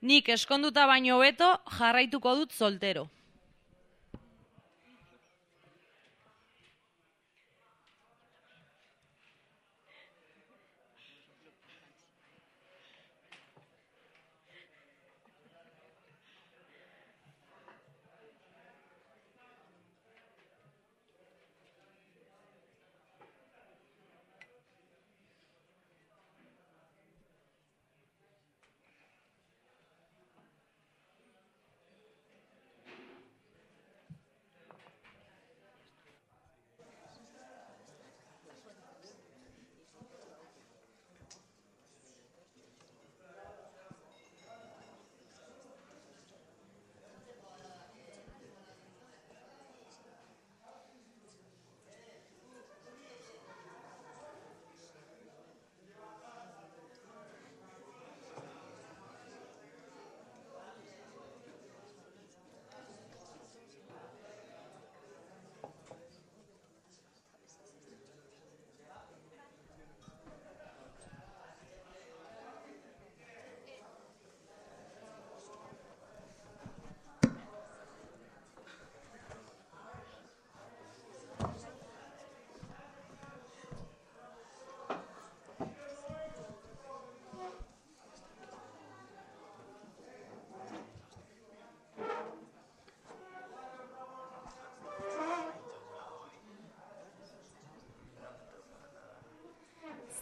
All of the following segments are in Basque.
Nik eskonduta baino beto jarraituko dut soltero.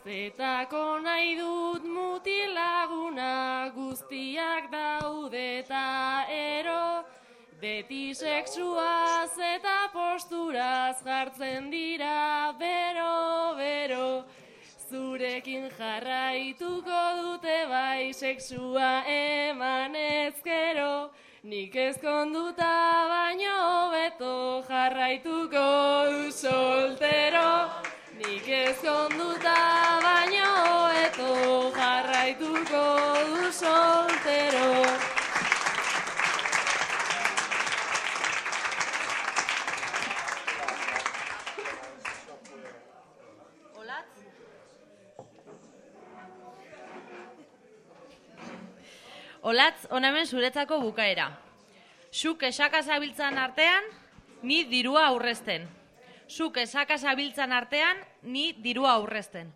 Zetako nahi dut mutilaguna guztiak daude eta ero. Beti sexuaz eta posturaz jartzen dira bero, bero. Zurekin jarraituko dute bai sexua eman ezkero. Nik ezkonduta baino beto jarraituko soltero. Nik ezkonduta jarraituko du soltero. Olatz? Onamen zuretzako bukaera. Zuk esaka zabiltzan artean, ni dirua aurrezten. Zuk esaka zabiltzan artean, ni dirua aurrezten.